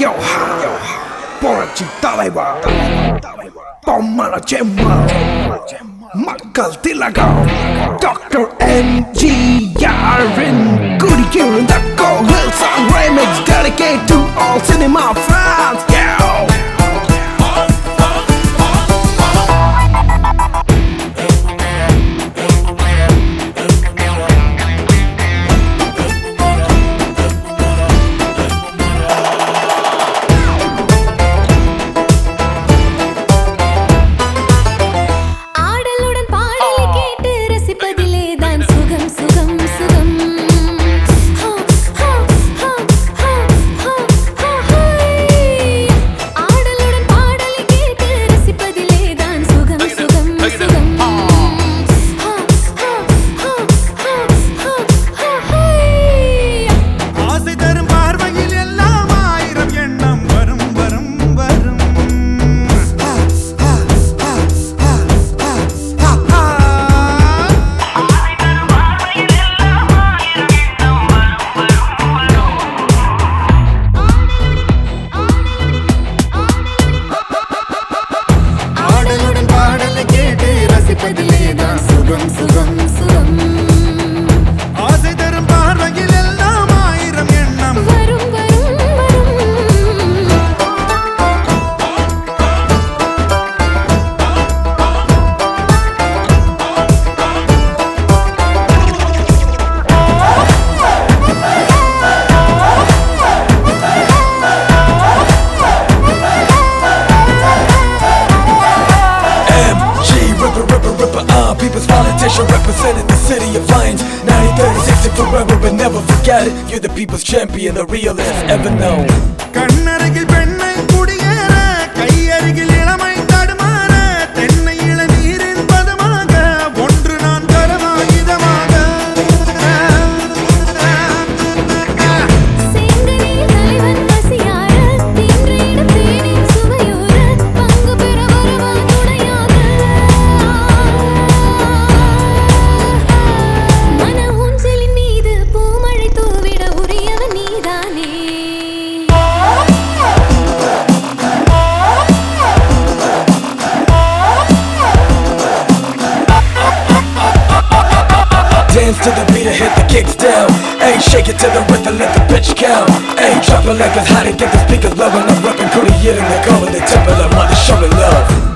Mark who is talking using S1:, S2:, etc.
S1: yo ha, porci taleva, pommala gemma, makkal tilaga, Dr. MGRN, Goody Kieran, the Go Hillsong remix, dedicated to all cinema fans.
S2: ரசிப்பதிலே
S1: politician representing the city of Lions. 9036 and forever, but never forget it. You're the people's champion, the realest ever known. Dance to the beat and hit the kicks down. Hey, shake it to the rhythm, let the bitch count. Hey, drop it like it's hot and get the speakers low. And I'm rapping Cody in the cover, the temple of mother showing love.